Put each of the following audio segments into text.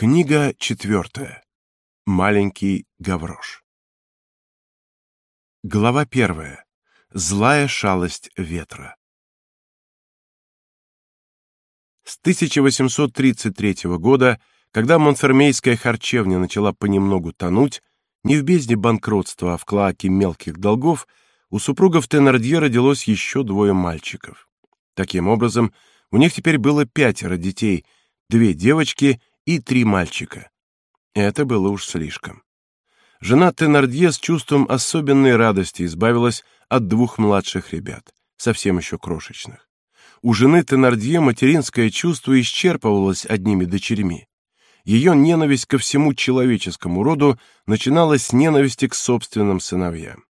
Книга четвертая. Маленький Гаврош. Глава первая. Злая шалость ветра. С 1833 года, когда Монфермейская харчевня начала понемногу тонуть, не в бездне банкротства, а в клоаке мелких долгов, у супругов Теннердье родилось еще двое мальчиков. Таким образом, у них теперь было пятеро детей, две девочки и три мальчика. Это было уж слишком. Жена Теннердье с чувством особенной радости избавилась от двух младших ребят, совсем еще крошечных. У жены Теннердье материнское чувство исчерпывалось одними дочерьми. Ее ненависть ко всему человеческому роду начиналась с ненависти к собственным сыновьям.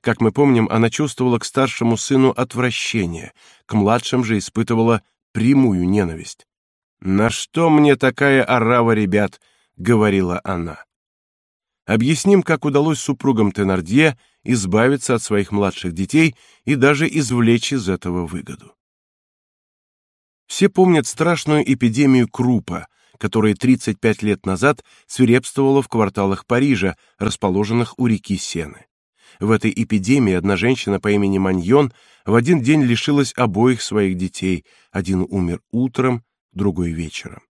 Как мы помним, она чувствовала к старшему сыну отвращение, к младшим же испытывала прямую ненависть. «На что мне такая орава ребят?» — говорила она. Объясним, как удалось супругам Тенардье избавиться от своих младших детей и даже извлечь из этого выгоду. Все помнят страшную эпидемию крупа, которая 35 лет назад свирепствовала в кварталах Парижа, расположенных у реки Сены. В этой эпидемии одна женщина по имени Маньон в один день лишилась обоих своих детей. Один умер утром, другой вечером.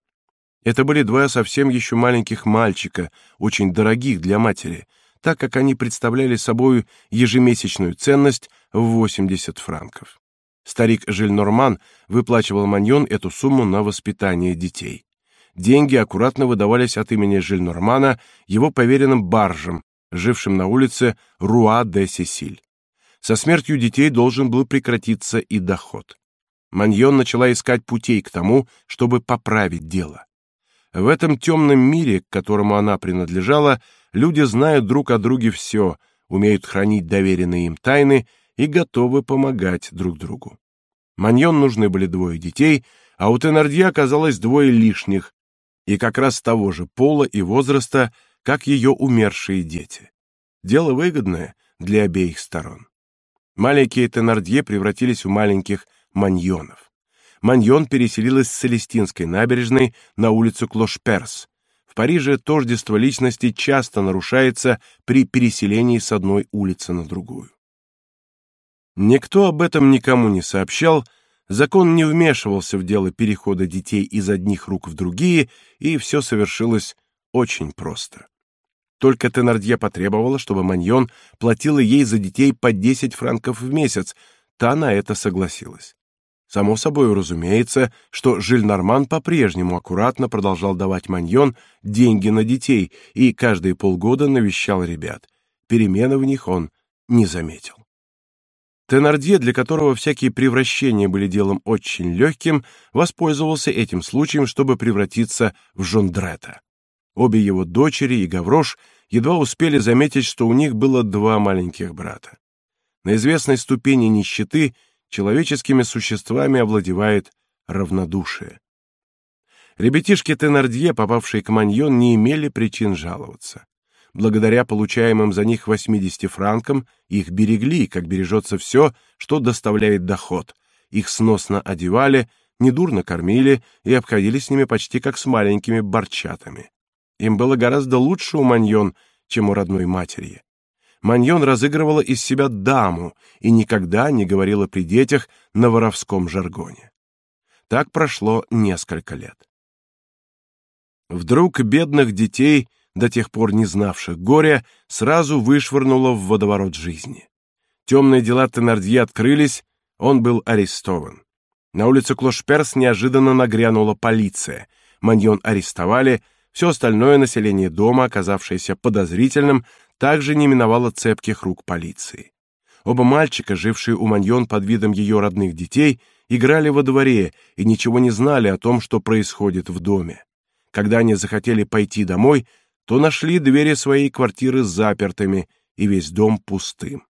Это были два совсем еще маленьких мальчика, очень дорогих для матери, так как они представляли собой ежемесячную ценность в 80 франков. Старик Жильнорман выплачивал Маньон эту сумму на воспитание детей. Деньги аккуратно выдавались от имени Жильнормана его поверенным баржам, жившим на улице Руа-де-Сесиль. Со смертью детей должен был прекратиться и доход. Маньон начала искать путей к тому, чтобы поправить дело. В этом темном мире, к которому она принадлежала, люди знают друг о друге все, умеют хранить доверенные им тайны и готовы помогать друг другу. Маньон нужны были двое детей, а у Тенардье оказалось двое лишних, и как раз того же пола и возраста, как ее умершие дети. Дело выгодное для обеих сторон. Маленькие Тенардье превратились в маленьких Маньонов. Маньон переселилась с Целестинской набережной на улицу Клошперс. В Париже тождество личности часто нарушается при переселении с одной улицы на другую. Никто об этом никому не сообщал, закон не вмешивался в дело перехода детей из одних рук в другие, и все совершилось очень просто. Только Тенардье потребовала, чтобы Маньон платила ей за детей по 10 франков в месяц, та на это согласилась. Само собой разумеется, что Жильнарман по-прежнему аккуратно продолжал давать Маньон деньги на детей и каждые полгода навещал ребят. Перемены в них он не заметил. Тенардье, для которого всякие превращения были делом очень легким, воспользовался этим случаем, чтобы превратиться в Жондрета. Обе его дочери и Гаврош едва успели заметить, что у них было два маленьких брата. На известной ступени нищеты человеческими существами овладевает равнодушие. Ребятишки Тенардье, попавшие к Маньон, не имели причин жаловаться. Благодаря получаемым за них 80 франкам их берегли, как бережется все, что доставляет доход. Их сносно одевали, недурно кормили и обходились с ними почти как с маленькими борчатами. Им было гораздо лучше у Маньон, чем у родной матери. Маньон разыгрывала из себя даму и никогда не говорила при детях на воровском жаргоне. Так прошло несколько лет. Вдруг бедных детей, до тех пор не знавших горя, сразу вышвырнуло в водоворот жизни. Темные дела Тенардье открылись, он был арестован. На улице Клошперс неожиданно нагрянула полиция. Маньон арестовали, все остальное население дома, оказавшееся подозрительным, также не миновало цепких рук полиции. Оба мальчика, жившие у Маньон под видом ее родных детей, играли во дворе и ничего не знали о том, что происходит в доме. Когда они захотели пойти домой, то нашли двери своей квартиры запертыми и весь дом пустым.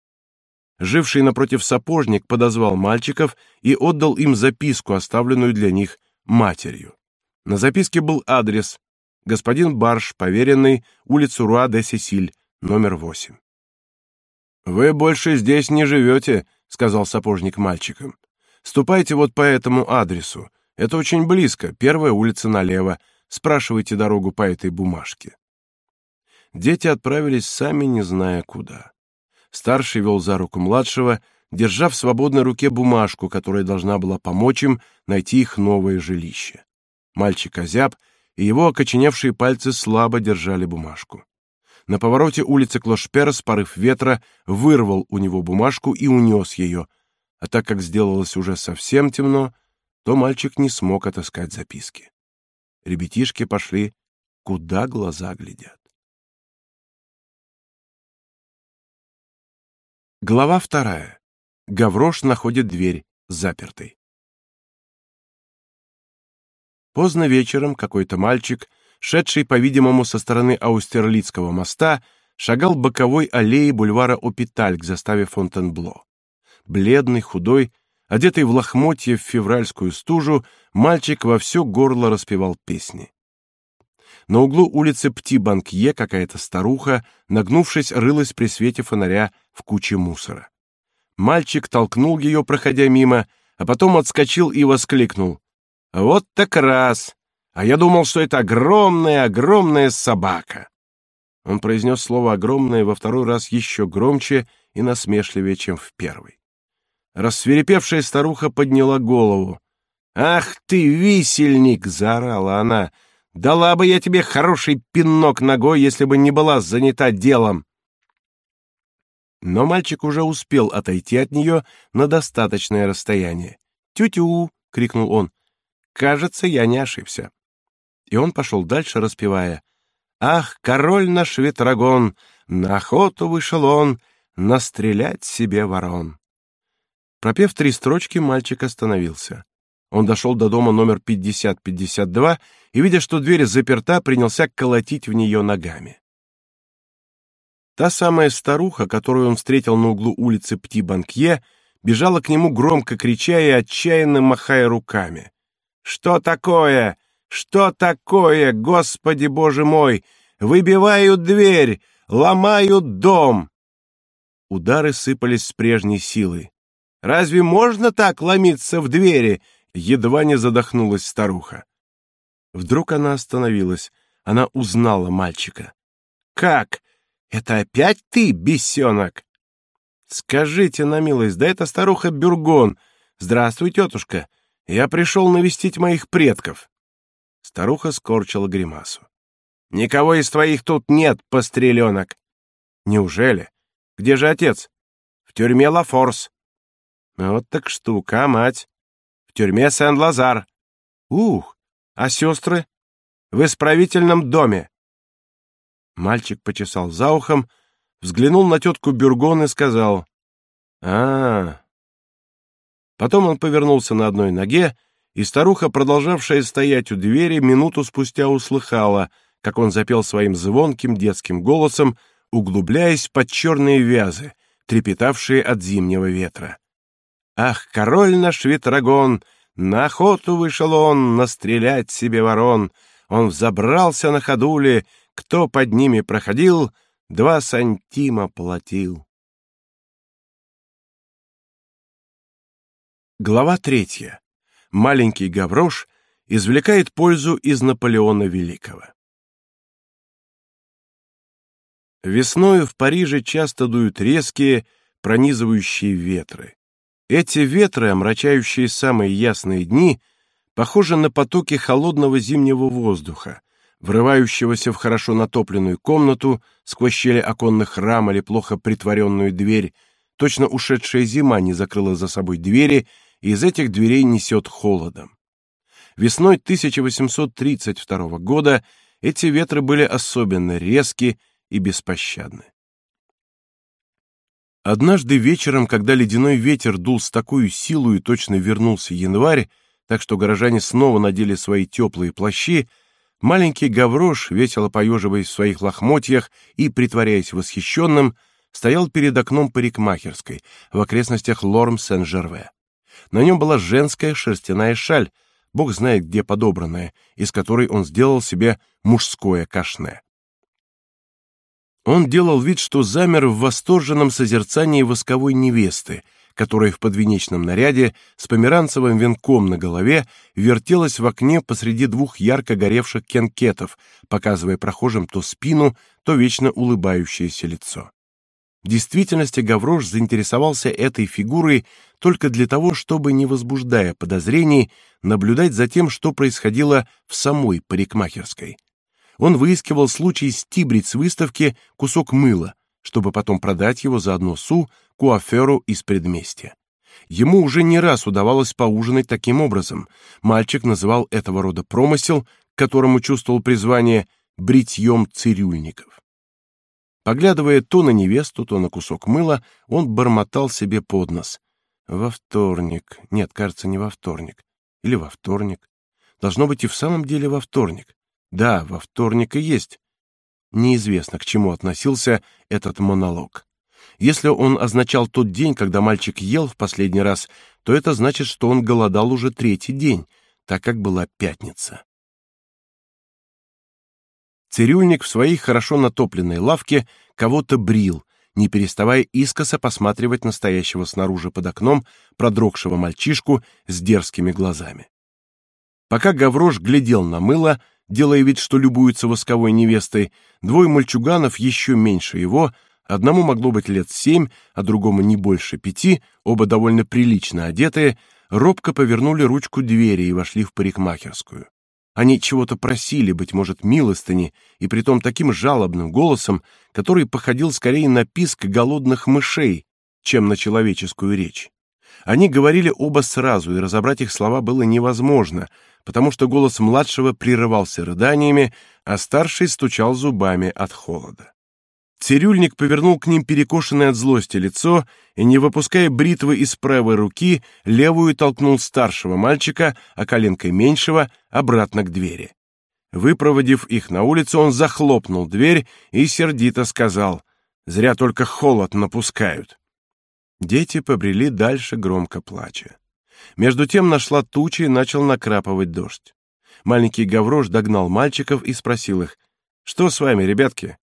Живший напротив сапожник подозвал мальчиков и отдал им записку, оставленную для них матерью. На записке был адрес: господин Барш, поверенный, улица Руа-де-Сесиль, номер восемь. Вы больше здесь не живете», — сказал сапожник мальчикам. Ступайте вот по этому адресу. Это очень близко, первая улица налево. спрашивайте дорогу по этой бумажке. Дети отправились сами, не зная куда. Старший вел за руку младшего, держа в свободной руке бумажку, которая должна была помочь им найти их новое жилище. Мальчик озяб, и его окоченевшие пальцы слабо держали бумажку. На повороте улицы Клошперс порыв ветра вырвал у него бумажку и унес ее, а так как сделалось уже совсем темно, то мальчик не смог отыскать записки. Ребятишки пошли, куда глаза глядят. Глава вторая. Гаврош находит дверь запертой. Поздно вечером какой-то мальчик, шедший, по-видимому, со стороны Аустерлицкого моста, шагал боковой аллеей бульвара Опиталь к заставе Фонтенбло. Бледный, худой, одетый в лохмотье в февральскую стужу, мальчик во все горло распевал песни. На углу улицы Пти-Банкье какая-то старуха, нагнувшись, рылась при свете фонаря в куче мусора. Мальчик толкнул ее, проходя мимо, а потом отскочил и воскликнул. «Вот так раз! А я думал, что это огромная-огромная собака!» Он произнес слово «огромное» во второй раз еще громче и насмешливее, чем в первый. Рассверепевшая старуха подняла голову. «Ах ты, висельник!» — заорала она — Дала бы я тебе хороший пинок ногой, если бы не была занята делом. Но мальчик уже успел отойти от нее на достаточное расстояние. «Тю-тю!» — крикнул он. «Кажется, я не ошибся». И он пошел дальше, распевая. «Ах, король наш ветрогон, на охоту вышел он, настрелять себе ворон». Пропев три строчки, мальчик остановился. Он дошел до дома номер 5052 и, видя, что дверь заперта, принялся колотить в нее ногами. Та самая старуха, которую он встретил на углу улицы Пти-Банкье, бежала к нему громко крича и отчаянно махая руками. «Что такое? Что такое, Господи Боже мой? Выбивают дверь! Ломают дом!» Удары сыпались с прежней силой. «Разве можно так ломиться в двери?» едва не задохнулась старуха. Вдруг она остановилась. Она узнала мальчика. «Как? Это опять ты, бесенок?» «Скажите на милость, да это старуха Бюргон. Здравствуй, тетушка. Я пришел навестить моих предков». Старуха скорчила гримасу. «Никого из твоих тут нет, постреленок». «Неужели? Где же отец?» «В тюрьме Лафорс». «Вот так штука, мать тюрьме Сен-Лазар. Ух, а сестры? В исправительном доме. Мальчик почесал за ухом, взглянул на тетку Бюргон и сказал, а, -а, -а. Потом он повернулся на одной ноге, и старуха, продолжавшая стоять у двери, минуту спустя услыхала, как он запел своим звонким детским голосом, углубляясь под черные вязы, трепетавшие от зимнего ветра. Ах, король наш ветрогон, на охоту вышел он, настрелять себе ворон. Он взобрался на ходули, кто под ними проходил, два сантима платил. Глава третья. Маленький Гаврош извлекает пользу из Наполеона Великого. Весною в Париже часто дуют резкие, пронизывающие ветры. Эти ветры, омрачающие самые ясные дни, похожи на потоки холодного зимнего воздуха, врывающегося в хорошо натопленную комнату сквозь щели оконных рам или плохо притворенную дверь. Точно ушедшая зима не закрыла за собой двери, и из этих дверей несет холодом. Весной 1832 года эти ветры были особенно резки и беспощадны. Однажды вечером, когда ледяной ветер дул с такой силой и точно вернулся январь, так что горожане снова надели свои теплые плащи, маленький Гаврош, весело поеживаясь в своих лохмотьях и притворяясь восхищенным, стоял перед окном парикмахерской в окрестностях Лорм-Сен-Жерве. На нем была женская шерстяная шаль, бог знает где подобранная, из которой он сделал себе мужское кашне. Он делал вид, что замер в восторженном созерцании восковой невесты, которая в подвенечном наряде с померанцевым венком на голове вертелась в окне посреди двух ярко горевших кенкетов, показывая прохожим то спину, то вечно улыбающееся лицо. В действительности Гаврош заинтересовался этой фигурой только для того, чтобы, не возбуждая подозрений, наблюдать за тем, что происходило в самой парикмахерской. Он выискивал случай стибрить с выставки кусок мыла, чтобы потом продать его за одну су куаферу из предместья. Ему уже не раз удавалось поужинать таким образом. Мальчик называл этого рода промысел, к которому чувствовал призвание, бритьем цирюльников. Поглядывая то на невесту, то на кусок мыла, он бормотал себе под нос. Во вторник. Нет, кажется, не во вторник. Или во вторник. Должно быть и в самом деле во вторник. Да, во вторник и есть. Неизвестно, к чему относился этот монолог. Если он означал тот день, когда мальчик ел в последний раз, то это значит, что он голодал уже третий день, так как была пятница. Цирюльник в своей хорошо натопленной лавке кого-то брил, не переставая искоса посматривать на стоящего снаружи под окном продрогшего мальчишку с дерзкими глазами. Пока Гаврош глядел на мыло, делая вид, что любуется восковой невестой, двое мальчуганов еще меньше его, одному могло быть лет семь, а другому не больше пяти, оба довольно прилично одетые, робко повернули ручку двери и вошли в парикмахерскую. Они чего-то просили, быть может, милостыни, и притом таким жалобным голосом, который походил скорее на писк голодных мышей, чем на человеческую речь. Они говорили оба сразу, и разобрать их слова было невозможно, потому что голос младшего прерывался рыданиями, а старший стучал зубами от холода. Цирюльник повернул к ним перекошенное от злости лицо и, не выпуская бритвы из правой руки, левую толкнул старшего мальчика, а коленкой меньшего обратно к двери. Выпроводив их на улицу, он захлопнул дверь и сердито сказал: "Зря только холод напускают". Дети побрели дальше громко плача. Между тем нашла туча и начал накрапывать дождь. Маленький Гаврош догнал мальчиков и спросил их: "Что с вами, ребятки?"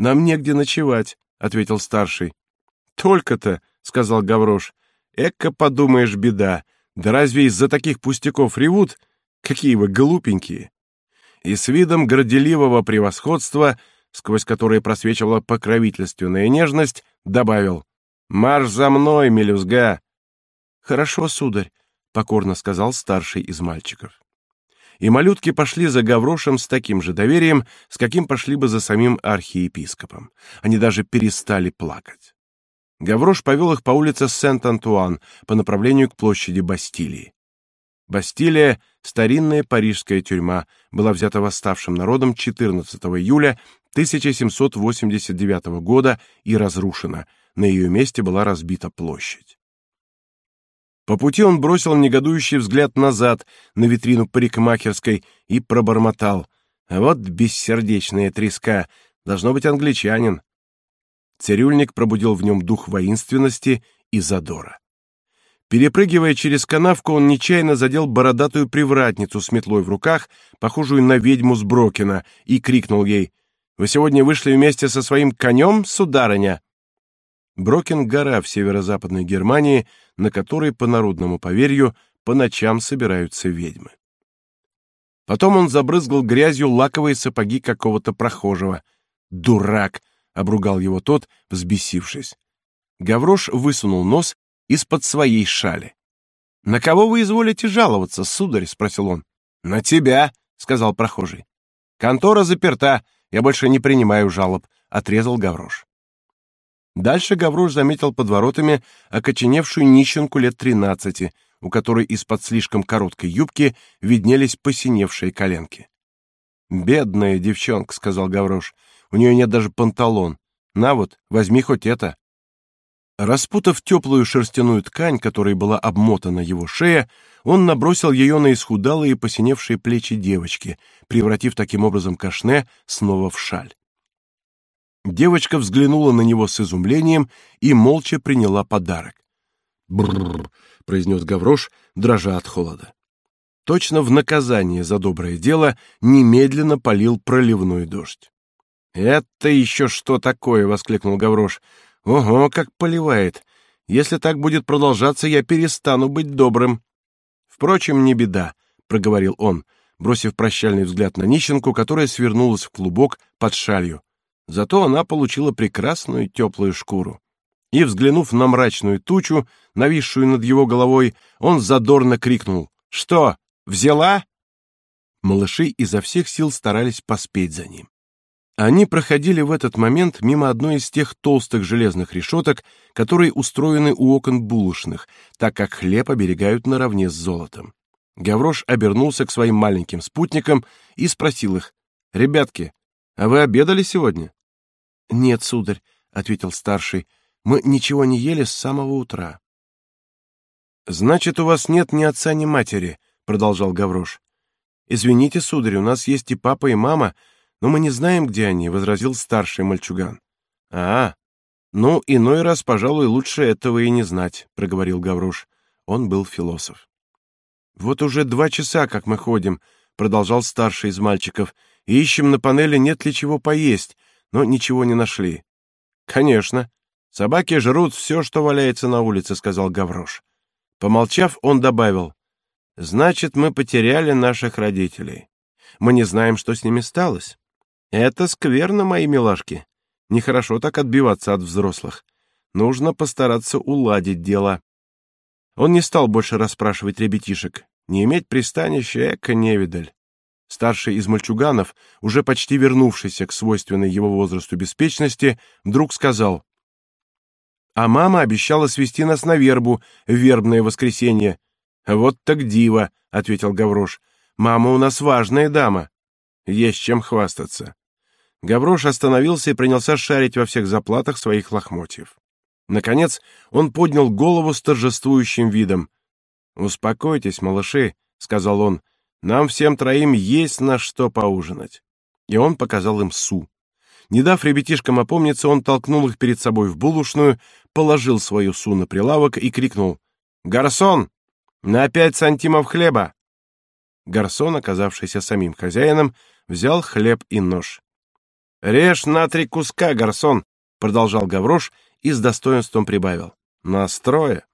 Нам негде ночевать, ответил старший. Только-то, сказал Гаврош. Эка подумаешь, беда. Да разве из-за таких пустяков ревут? Какие вы глупенькие. И с видом горделивого превосходства, сквозь которое просвечивала покровительственная нежность, добавил: "Марш за мной, мелюзга". "Хорошо, сударь", покорно сказал старший из мальчиков и малютки пошли за Гаврошем с таким же доверием, с каким пошли бы за самим архиепископом. Они даже перестали плакать. Гаврош повел их по улице Сент-Антуан по направлению к площади Бастилии. Бастилия, старинная парижская тюрьма, была взята восставшим народом 14 июля 1789 года и разрушена. На ее месте была разбита площадь. По пути он бросил негодующий взгляд назад на витрину парикмахерской и пробормотал: "Вот бессердечная треска, должно быть англичанин". Цирюльник пробудил в нем дух воинственности и задора. Перепрыгивая через канавку, он нечаянно задел бородатую привратницу с метлой в руках, похожую на ведьму с Брокина, и крикнул ей: "Вы сегодня вышли вместе со своим конем, сударыня?" Брокен — гора в северо-западной Германии, на которой, по народному поверью, по ночам собираются ведьмы. Потом он забрызгал грязью лаковые сапоги какого-то прохожего. «Дурак!» — обругал его тот, взбесившись. Гаврош высунул нос из-под своей шали. «На кого вы изволите жаловаться, сударь?» — спросил он. «На тебя», — сказал прохожий. «Контора заперта, я больше не принимаю жалоб», — отрезал Гаврош. Дальше Гаврош заметил под воротами окоченевшую нищенку лет тринадцати, у которой из-под слишком короткой юбки виднелись посиневшие коленки. «Бедная девчонка», — сказал Гаврош, — «у нее нет даже панталон. На вот, возьми хоть это». Распутав теплую шерстяную ткань, которой была обмотана его шея, он набросил ее на исхудалые посиневшие плечи девочки, превратив таким образом кашне снова в шаль. Девочка взглянула на него с изумлением и молча приняла подарок. «Брррр», — произнес Гаврош, дрожа от холода. Точно в наказание за доброе дело немедленно полил проливной дождь. «Это еще что такое?» — воскликнул Гаврош. «Ого, как поливает! Если так будет продолжаться, я перестану быть добрым. Впрочем, не беда, проговорил он, бросив прощальный взгляд на нищенку, которая свернулась в клубок под шалью. Зато она получила прекрасную теплую шкуру. И, взглянув на мрачную тучу, нависшую над его головой, он задорно крикнул «Что, взяла?» Малыши изо всех сил старались поспеть за ним. Они проходили в этот момент мимо одной из тех толстых железных решеток, которые устроены у окон булочных, так как хлеб оберегают наравне с золотом. Гаврош обернулся к своим маленьким спутникам и спросил их, «Ребятки, а вы обедали сегодня?» «Нет, сударь», — ответил старший, — «мы ничего не ели с самого утра». «Значит, у вас нет ни отца, ни матери», — продолжал Гаврош. «Извините, сударь, у нас есть и папа, и мама, но мы не знаем, где они, возразил старший мальчуган. А, ну, иной раз, пожалуй, лучше этого и не знать, проговорил Гаврош. Он был философ. Вот уже два часа, как мы ходим, продолжал старший из мальчиков, ищем на панели, нет ли чего поесть, но ничего не нашли. Конечно. Собаки жрут все, что валяется на улице, сказал Гаврош. Помолчав, он добавил: Значит, мы потеряли наших родителей. Мы не знаем, что с ними сталось. Это скверно, мои милашки. Нехорошо так отбиваться от взрослых. Нужно постараться уладить дело. Он не стал больше расспрашивать ребятишек. Не иметь пристанища эко невидаль. Старший из мальчуганов, уже почти вернувшийся к свойственной его возрасту беспечности, вдруг сказал: "А мама обещала свести нас на вербу в вербное воскресенье". "Вот так диво", ответил Гаврош. "Мама у нас важная дама. Есть чем хвастаться". Гаврош остановился и принялся шарить во всех заплатах своих лохмотьев. Наконец он поднял голову с торжествующим видом. «Успокойтесь, малыши», — сказал он, — «нам всем троим есть на что поужинать». И он показал им су. Не дав ребятишкам опомниться, он толкнул их перед собой в булочную, положил свою су на прилавок и крикнул «Гарсон! На пять сантимов хлеба!» Гарсон, оказавшийся самим хозяином, взял хлеб и нож. «Режь на три куска, гарсон!» — продолжал Гаврош и с достоинством прибавил. «Настроя!»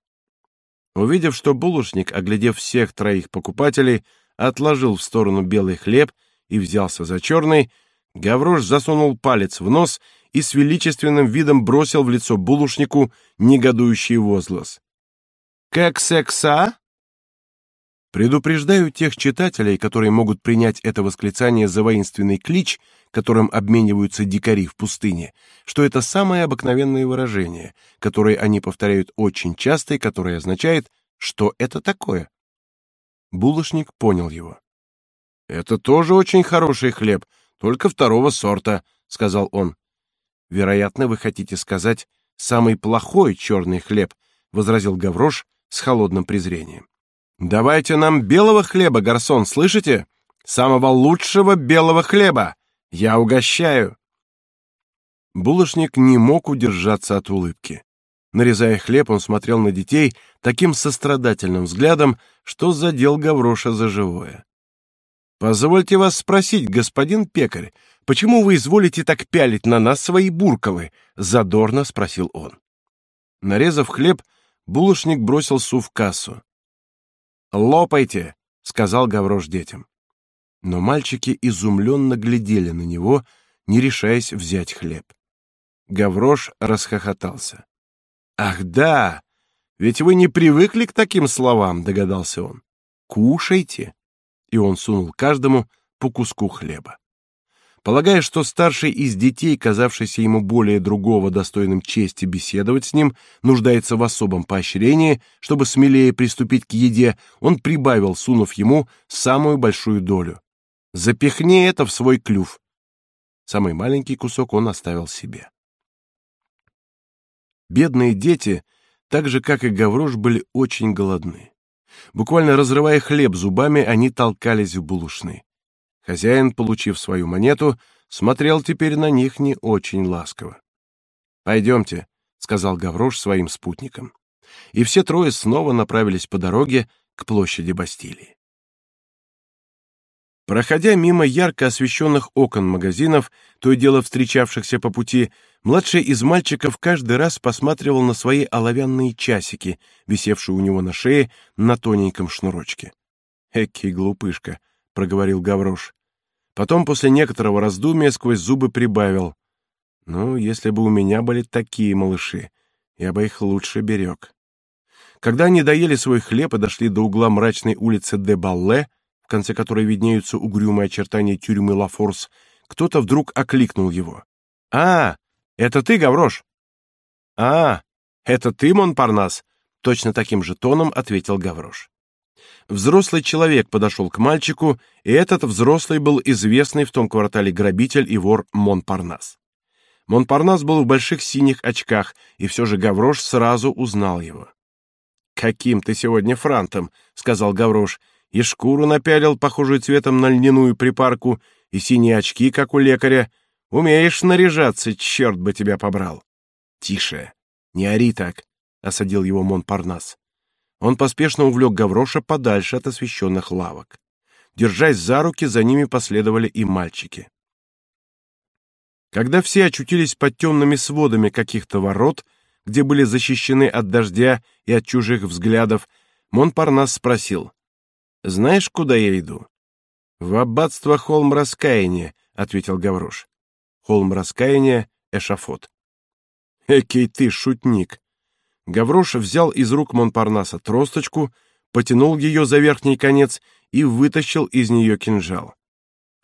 Увидев, что булочник, оглядев всех троих покупателей, отложил в сторону белый хлеб и взялся за черный, Гаврош засунул палец в нос и с величественным видом бросил в лицо булочнику негодующий возглас. «Как секса?» Предупреждаю тех читателей, которые могут принять это восклицание за воинственный клич, которым обмениваются дикари в пустыне, что это самое обыкновенное выражение, которое они повторяют очень часто и которое означает «что это такое?». Булочник понял его. «Это тоже очень хороший хлеб, только второго сорта», — сказал он. «Вероятно, вы хотите сказать «самый плохой черный хлеб», — возразил Гаврош с холодным презрением. Давайте нам белого хлеба, гарсон, слышите? Самого лучшего белого хлеба. Я угощаю. Булочник не мог удержаться от улыбки. Нарезая хлеб, он смотрел на детей таким сострадательным взглядом, что задел Гавроша за живое. Позвольте вас спросить, господин пекарь, почему вы изволите так пялить на нас свои буркалы? задорно спросил он. Нарезав хлеб, булочник бросил су в кассу. «Лопайте!» — сказал Гаврош детям. Но мальчики изумленно глядели на него, не решаясь взять хлеб. Гаврош расхохотался. «Ах да! Ведь вы не привыкли к таким словам», — догадался он. «Кушайте!» И он сунул каждому по куску хлеба. Полагая, что старший из детей, казавшийся ему более другого достойным чести беседовать с ним, нуждается в особом поощрении, чтобы смелее приступить к еде, он прибавил, сунув ему самую большую долю. «Запихни это в свой клюв». Самый маленький кусок он оставил себе. Бедные дети, так же, как и Гаврош, были очень голодны. Буквально разрывая хлеб зубами, они толкались в булочные. Хозяин, получив свою монету, смотрел теперь на них не очень ласково. «Пойдемте», — сказал Гаврош своим спутникам. И все трое снова направились по дороге к площади Бастилии. Проходя мимо ярко освещенных окон магазинов, то и дело встречавшихся по пути, Младший из мальчиков каждый раз посматривал на свои оловянные часики, висевшие у него на шее на тоненьком шнурочке. «Экий глупышка», — проговорил Гаврош. Потом, после некоторого раздумья, сквозь зубы прибавил. «Ну, если бы у меня были такие малыши, я бы их лучше берег». Когда они доели свой хлеб и дошли до угла мрачной улицы де Балле, в конце которой виднеются угрюмые очертания тюрьмы Лафорс, кто-то вдруг окликнул его. «А, это ты, Гаврош?» «А, это ты, Монпарнас?» — точно таким же тоном ответил Гаврош. Взрослый человек подошел к мальчику, и этот взрослый был известный в том квартале грабитель и вор Монпарнас. Монпарнас был в больших синих очках, и все же Гаврош сразу узнал его. «Каким ты сегодня франтом?» — сказал Гаврош. «И шкуру напялил, похожую цветом на льняную припарку, и синие очки, как у лекаря. Умеешь наряжаться, черт бы тебя побрал!» «Тише! Не ори так!» — осадил его Монпарнас. Он поспешно увлек Гавроша подальше от освещенных лавок. Держась за руки, за ними последовали и мальчики. Когда все очутились под темными сводами каких-то ворот, где были защищены от дождя и от чужих взглядов, Монпарнас спросил, «Знаешь, куда я иду?» «В аббатство Холм Раскаяния», — ответил Гаврош. «Холм Раскаяния — эшафот». «Экий ты, шутник!» Гаврош взял из рук Монпарнаса тросточку, потянул ее за верхний конец и вытащил из нее кинжал.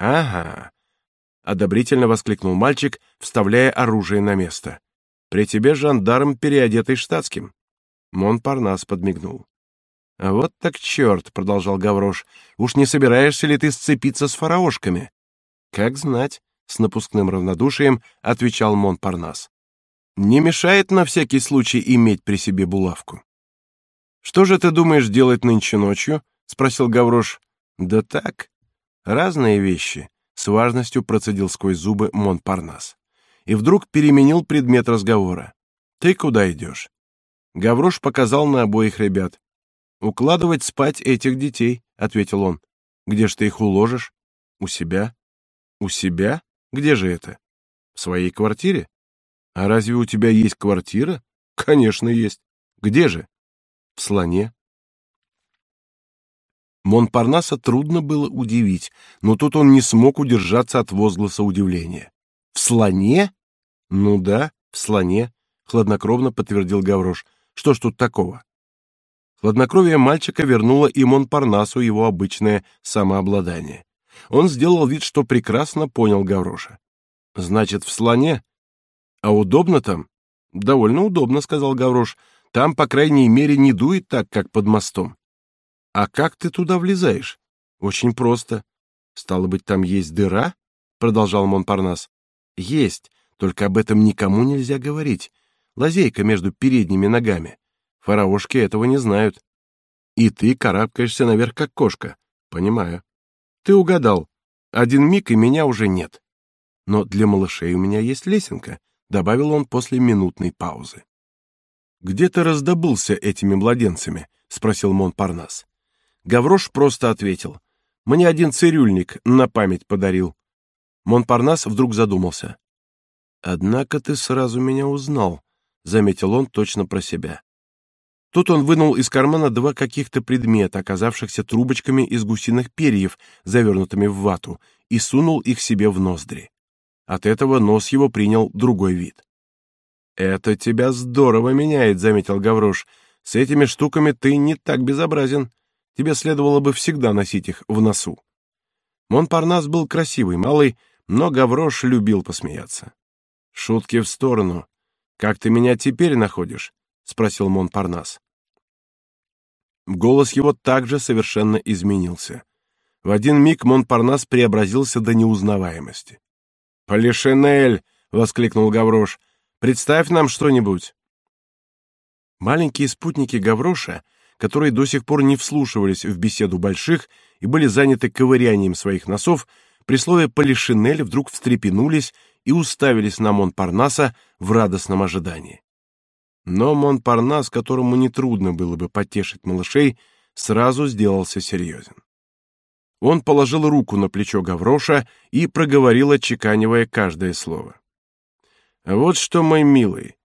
«Ага!» — одобрительно воскликнул мальчик, вставляя оружие на место. «При тебе жандарм, переодетый штатским». Монпарнас подмигнул. «А вот так черт!» — продолжал Гаврош. «Уж не собираешься ли ты сцепиться с фараошками?» «Как знать!» — с напускным равнодушием отвечал Монпарнас. «Не мешает на всякий случай иметь при себе булавку». «Что же ты думаешь делать нынче ночью?» — спросил Гаврош. «Да так. Разные вещи», — с важностью процедил сквозь зубы Монпарнас. И вдруг переменил предмет разговора. «Ты куда идешь?» Гаврош показал на обоих ребят. «Укладывать спать этих детей», — ответил он. «Где ж ты их уложишь?» «У себя». «У себя? Где же это?» «В своей квартире». «А разве у тебя есть квартира?» «Конечно, есть. Где же?» «В слоне». Монпарнаса трудно было удивить, но тут он не смог удержаться от возгласа удивления. «В слоне?» «Ну да, в слоне», — хладнокровно подтвердил Гаврош. «Что ж тут такого?» Хладнокровие мальчика вернуло и Монпарнасу его обычное самообладание. Он сделал вид, что прекрасно понял Гавроша. «Значит, в слоне? А удобно там?» «Довольно удобно», — сказал Гаврош. «Там, по крайней мере, не дует так, как под мостом». «А как ты туда влезаешь?» «Очень просто». «Стало быть, там есть дыра?» — продолжал Монпарнас. «Есть, только об этом никому нельзя говорить. Лазейка между передними ногами. Фараошки этого не знают. И ты карабкаешься наверх, как кошка. Понимаю. Ты угадал. Один миг, и меня уже нет. Но для малышей у меня есть лесенка, добавил он после минутной паузы. Где ты раздобылся этими младенцами? спросил Монпарнас. Гаврош просто ответил: мне один цирюльник на память подарил. Монпарнас вдруг задумался. Однако ты сразу меня узнал, заметил он точно про себя. Тут он вынул из кармана два каких-то предмета, оказавшихся трубочками из гусиных перьев, завернутыми в вату, и сунул их себе в ноздри. От этого нос его принял другой вид. «Это тебя здорово меняет», — заметил Гаврош. «С этими штуками ты не так безобразен. Тебе следовало бы всегда носить их в носу». Монпарнас был красивый, малый, но Гаврош любил посмеяться. «Шутки в сторону. Как ты меня теперь находишь?» — спросил Монпарнас. Голос его также совершенно изменился. В один миг Монпарнас преобразился до неузнаваемости. «Полишинель!» — воскликнул Гаврош. «Представь нам что-нибудь!» Маленькие спутники Гавроша, которые до сих пор не вслушивались в беседу больших и были заняты ковырянием своих носов, при слове «полишинель» вдруг встрепенулись и уставились на Монпарнаса в радостном ожидании. Но Монпарнас, которому нетрудно было бы потешить малышей, сразу сделался серьезен. Он положил руку на плечо Гавроша и проговорил, отчеканивая каждое слово. Вот что, мой милый,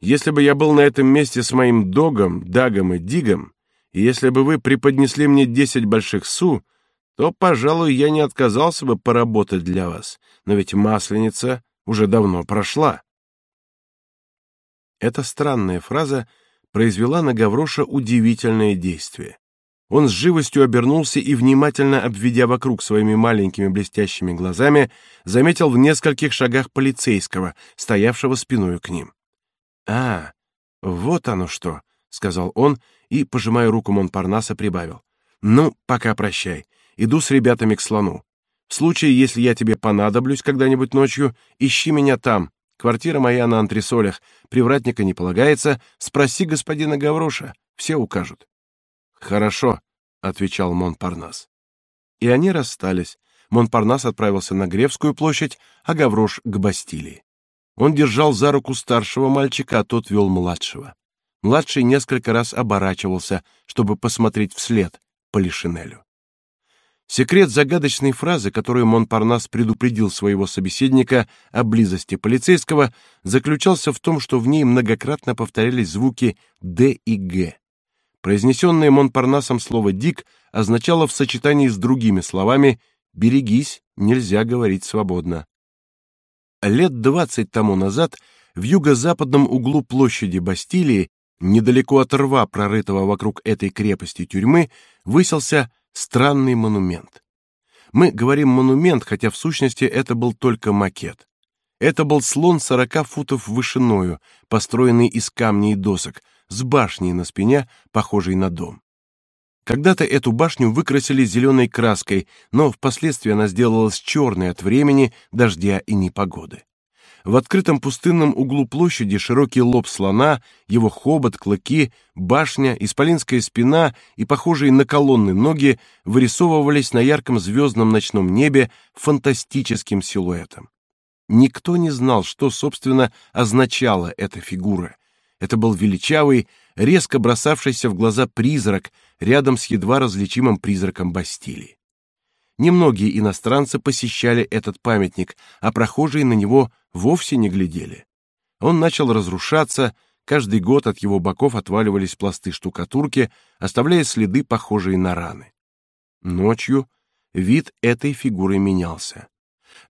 если бы я был на этом месте с моим догом, дагом и дигом, и если бы вы преподнесли мне десять больших су, то, пожалуй, я не отказался бы поработать для вас. Но ведь масленица уже давно прошла. Эта странная фраза произвела на Гавроша удивительное действие. Он с живостью обернулся и, внимательно обведя вокруг своими маленькими блестящими глазами, заметил в нескольких шагах полицейского, стоявшего спиной к ним. «А, вот оно что», — сказал он и, пожимая руку Монпарнаса, прибавил. «Ну, пока прощай. Иду с ребятами к слону. В случае, если я тебе понадоблюсь когда-нибудь ночью, ищи меня там. Квартира моя на антресолях. Привратника не полагается. Спроси господина Гавроша. Все укажут». Хорошо, отвечал Монпарнас. И они расстались. Монпарнас отправился на Гревскую площадь, а Гаврош к Бастилии. Он держал за руку старшего мальчика, а тот вел младшего. Младший несколько раз оборачивался, чтобы посмотреть вслед Полишинелю. Секрет загадочной фразы, которую Монпарнас предупредил своего собеседника о близости полицейского, заключался в том, что в ней многократно повторялись звуки «д» и «г». Произнесенное Монпарнасом слово «дик» означало в сочетании с другими словами «берегись, нельзя говорить свободно». Лет двадцать тому назад в юго-западном углу площади Бастилии, недалеко от рва, прорытого вокруг этой крепости тюрьмы, высился странный монумент. Мы говорим монумент, хотя в сущности это был только макет. Это был слон сорока футов вышиною, построенный из камней и досок, с башней на спине, похожей на дом. Когда-то эту башню выкрасили зеленой краской, но впоследствии она сделалась черной от времени, дождя и непогоды. В открытом пустынном углу площади широкий лоб слона, его хобот, клыки, башня, исполинская спина и похожие на колонны ноги вырисовывались на ярком звездном ночном небе фантастическим силуэтом. Никто не знал, что собственно означала эта фигура, это был величавый, резко бросавшийся в глаза призрак рядом с едва различимым призраком Бастилии. Немногие иностранцы посещали этот памятник, а прохожие на него вовсе не глядели. Он начал разрушаться, каждый год от его боков отваливались пласты штукатурки, оставляя следы, похожие на раны. Ночью вид этой фигуры менялся.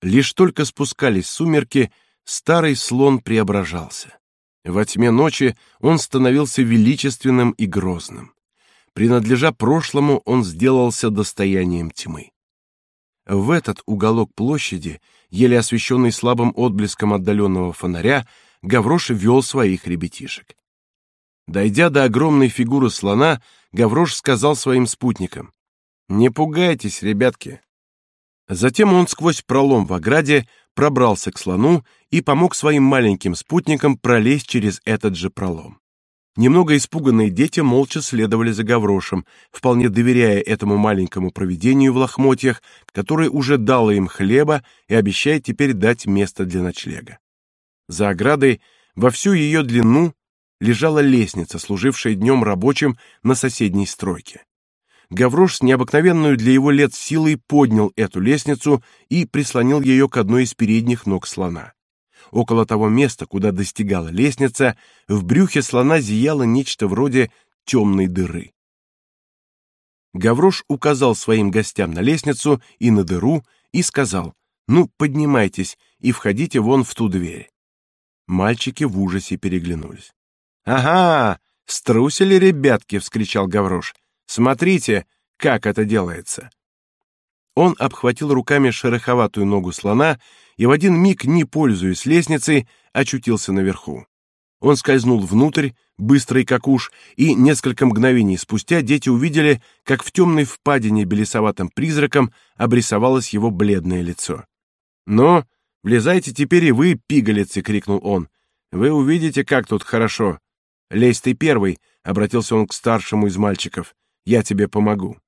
Лишь только спускались сумерки, старый слон преображался. Во тьме ночи он становился величественным и грозным. Принадлежа прошлому, он сделался достоянием тьмы. В этот уголок площади, еле освещенный слабым отблеском отдаленного фонаря, Гаврош вел своих ребятишек. Дойдя до огромной фигуры слона, Гаврош сказал своим спутникам: "Не пугайтесь, ребятки". Затем он сквозь пролом в ограде пробрался к слону и помог своим маленьким спутникам пролезть через этот же пролом. Немного испуганные дети молча следовали за Гаврошем, вполне доверяя этому маленькому провидению в лохмотьях, которое уже дало им хлеба и обещает теперь дать место для ночлега. За оградой во всю ее длину лежала лестница, служившая днем рабочим на соседней стройке. Гаврош с необыкновенной для его лет силой поднял эту лестницу и прислонил ее к одной из передних ног слона. Около того места, куда достигала лестница, в брюхе слона зияло нечто вроде темной дыры. Гаврош указал своим гостям на лестницу и на дыру и сказал: "Ну, поднимайтесь и входите вон в ту дверь". Мальчики в ужасе переглянулись. "Ага, струсили ребятки", вскричал Гаврош. Смотрите, как это делается. Он обхватил руками шероховатую ногу слона и в один миг, не пользуясь лестницей, очутился наверху. Он скользнул внутрь, быстрый как уж, и несколько мгновений спустя дети увидели, как в темной впадине белесоватым призраком обрисовалось его бледное лицо. "Но влезайте теперь и вы, пигалицы", крикнул он. "Вы увидите, как тут хорошо. Лезь ты первый", обратился он к старшему из мальчиков. Я тебе помогу.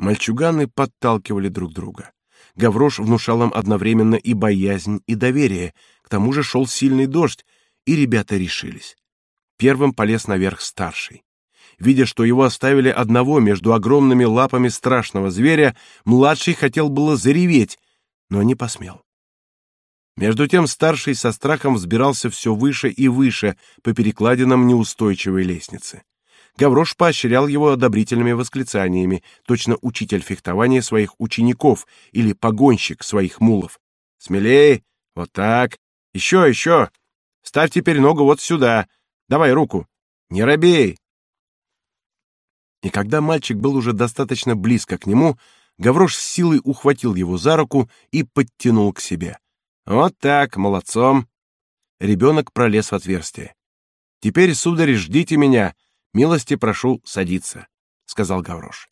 Мальчуганы подталкивали друг друга. Гаврош внушал им одновременно и боязнь, и доверие. К тому же шел сильный дождь, и ребята решились. Первым полез наверх старший. Видя, что его оставили одного между огромными лапами страшного зверя, младший хотел было зареветь, но не посмел. Между тем старший со страхом взбирался все выше и выше по перекладинам неустойчивой лестницы. Гаврош поощрял его одобрительными восклицаниями, точно учитель фехтования своих учеников или погонщик своих мулов. «Смелее! Вот так! Еще, еще! Ставь теперь ногу вот сюда! Давай руку! Не робей!» И когда мальчик был уже достаточно близко к нему, Гаврош с силой ухватил его за руку и подтянул к себе. «Вот так, молодцом!» Ребенок пролез в отверстие. «Теперь, сударь, ждите меня!» Милости прошу садиться, сказал Гаврош.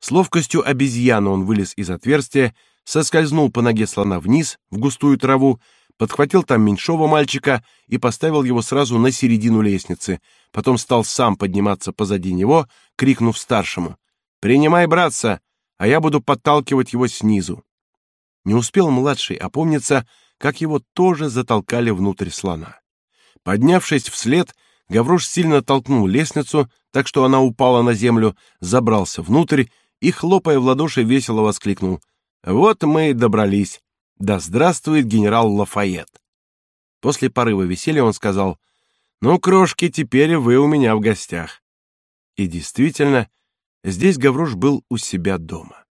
С ловкостью обезьяны он вылез из отверстия, соскользнул по ноге слона вниз в густую траву, подхватил там меньшого мальчика и поставил его сразу на середину лестницы. Потом стал сам подниматься позади него, крикнув старшему: "Принимай, братца, а я буду подталкивать его снизу". Не успел младший опомниться, как его тоже затолкали внутрь слона. Поднявшись вслед, Гаврош сильно толкнул лестницу, так что она упала на землю, забрался внутрь и, хлопая в ладоши, весело воскликнул. «Вот мы и добрались. Да здравствует генерал Лафайет!» После порыва веселья он сказал, «Ну, крошки, теперь вы у меня в гостях». И действительно, здесь Гаврош был у себя дома.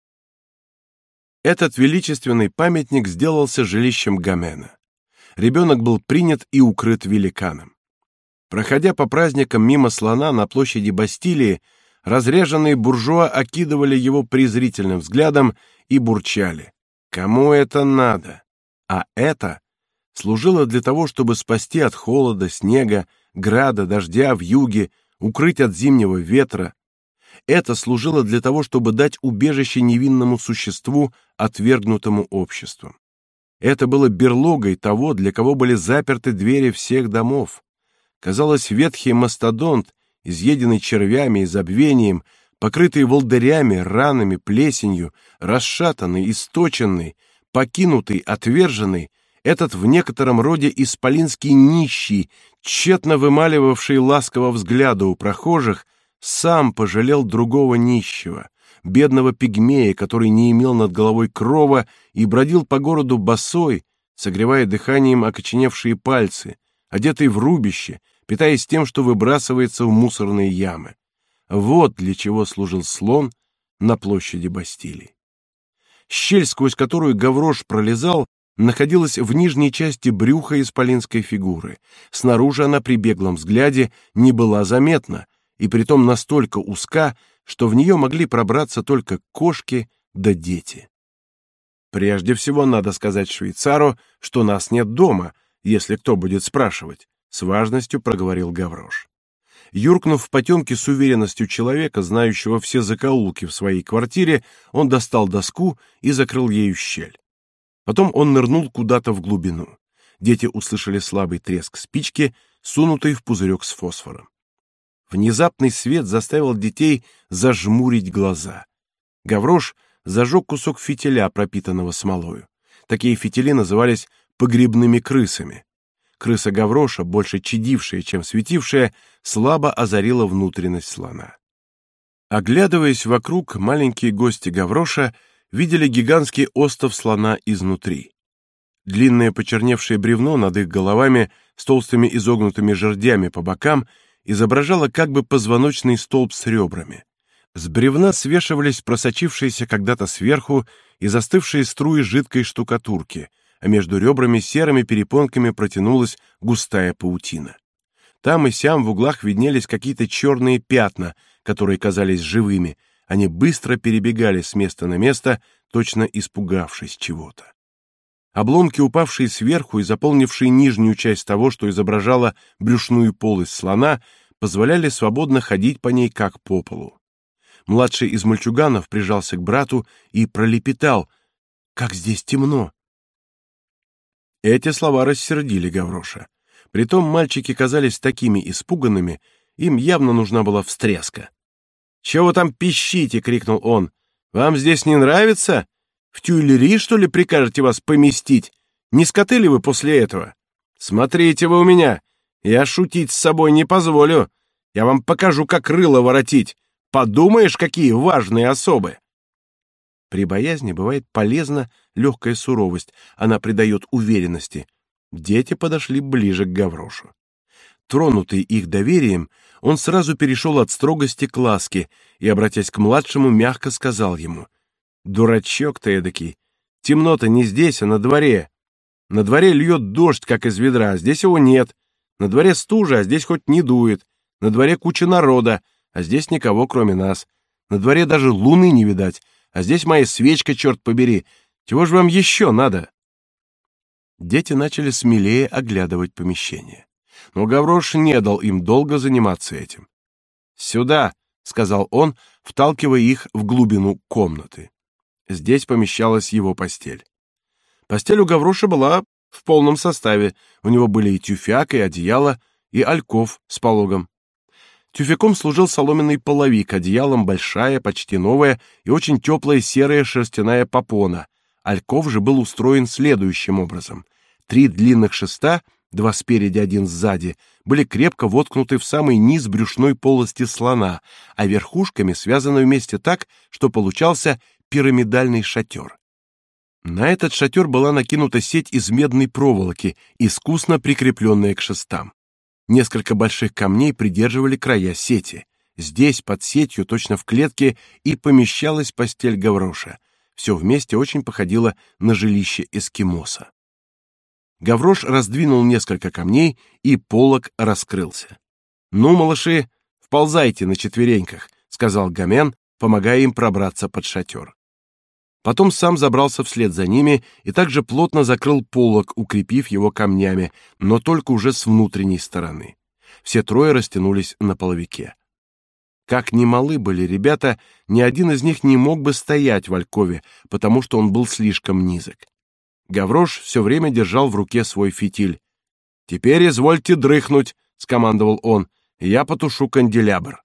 Этот величественный памятник сделался жилищем Гомена. Ребенок был принят и укрыт великаном. Проходя по праздникам мимо слона на площади Бастилии, разряженные буржуа окидывали его презрительным взглядом и бурчали: "Кому это надо?" А это служило для того, чтобы спасти от холода, снега, града, дождя в юге, укрыть от зимнего ветра. Это служило для того, чтобы дать убежище невинному существу, отвергнутому обществом. Это было берлогой того, для кого были заперты двери всех домов. Казалось, ветхий мастодонт, изъеденный червями и забвением, покрытый волдырями, ранами, плесенью, расшатанный, источенный, покинутый, отверженный, этот в некотором роде исполинский нищий, тщетно вымаливавший ласково взгляда у прохожих, сам пожалел другого нищего, бедного пигмея, который не имел над головой крова и бродил по городу босой, согревая дыханием окоченевшие пальцы, одетый в рубище, питаясь тем, что выбрасывается в мусорные ямы. Вот для чего служил слон на площади Бастилии. Щель, сквозь которую Гаврош пролезал, находилась в нижней части брюха исполинской фигуры. Снаружи она при беглом взгляде не была заметна, и притом настолько узка, что в нее могли пробраться только кошки да дети. Прежде всего надо сказать швейцару, что нас нет дома, если кто будет спрашивать с важностью проговорил Гаврош. Юркнув в потемки с уверенностью человека, знающего все закоулки в своей квартире, он достал доску и закрыл ею щель. Потом он нырнул куда-то в глубину. Дети услышали слабый треск спички, сунутой в пузырек с фосфором. Внезапный свет заставил детей зажмурить глаза. Гаврош зажег кусок фитиля, пропитанного смолою. Такие фитили назывались погребными крысами. Крыса Гавроша, больше чадившая, чем светившая, слабо озарила внутренность слона. Оглядываясь вокруг, маленькие гости Гавроша видели гигантский остов слона изнутри. Длинное почерневшее бревно над их головами с толстыми изогнутыми жердями по бокам изображало как бы позвоночный столб с ребрами. С бревна свешивались просочившиеся когда-то сверху и застывшие струи жидкой штукатурки — а между ребрами серыми перепонками протянулась густая паутина. Там и сям в углах виднелись какие-то черные пятна, которые казались живыми. Они быстро перебегали с места на место, точно испугавшись чего-то. Обломки, упавшие сверху и заполнившие нижнюю часть того, что изображало брюшную полость слона, позволяли свободно ходить по ней как по полу. Младший из мальчуганов прижался к брату и пролепетал: "Как здесь темно!" Эти слова рассердили Гавроша. Притом мальчики казались такими испуганными, им явно нужна была встряска. «Чего там пищите?» — крикнул он. «Вам здесь не нравится? В тюлери, что ли, прикажете вас поместить? Не скоты ли вы после этого? Смотрите вы у меня, я шутить с собой не позволю. Я вам покажу, как рыло воротить. Подумаешь, какие важные особы!» При боязни бывает полезно легкая суровость, она придает уверенности. Дети подошли ближе к Гаврошу. Тронутый их доверием, он сразу перешел от строгости к ласке и, обратясь к младшему, мягко сказал ему: "Дурачок ты эдакий. Темно-то не здесь, а на дворе. На дворе льет дождь, как из ведра, а здесь его нет. На дворе стужа, а здесь хоть не дует. На дворе куча народа, а здесь никого, кроме нас. На дворе даже луны не видать, а здесь моя свечка, черт побери. Чего же вам еще надо? Дети начали смелее оглядывать помещение. Но Гаврош не дал им долго заниматься этим. «Сюда!» — сказал он, вталкивая их в глубину комнаты. Здесь помещалась его постель. Постель у Гавроша была в полном составе. У него были и тюфяк, и одеяло, и альков с пологом. Тюфяком служил соломенный половик, одеялом большая, почти новая и очень теплая серая шерстяная попона. Альков же был устроен следующим образом. Три длинных шеста, два спереди, один сзади, были крепко воткнуты в самый низ брюшной полости слона, а верхушками связаны вместе так, что получался пирамидальный шатер. На этот шатер была накинута сеть из медной проволоки, искусно прикрепленная к шестам. Несколько больших камней придерживали края сети. Здесь, под сетью, точно в клетке, и помещалась постель Гавроша. Все вместе очень походило на жилище эскимоса. Гаврош раздвинул несколько камней, и полог раскрылся. «Ну, малыши, вползайте на четвереньках», — сказал Гамен, помогая им пробраться под шатер. Потом сам забрался вслед за ними и также плотно закрыл полог, укрепив его камнями, но только уже с внутренней стороны. Все трое растянулись на половике. Как ни малы были ребята, ни один из них не мог бы стоять в алькове, потому что он был слишком низок. Гаврош все время держал в руке свой фитиль. «Теперь извольте дрыхнуть», — скомандовал он, — «я потушу канделябр».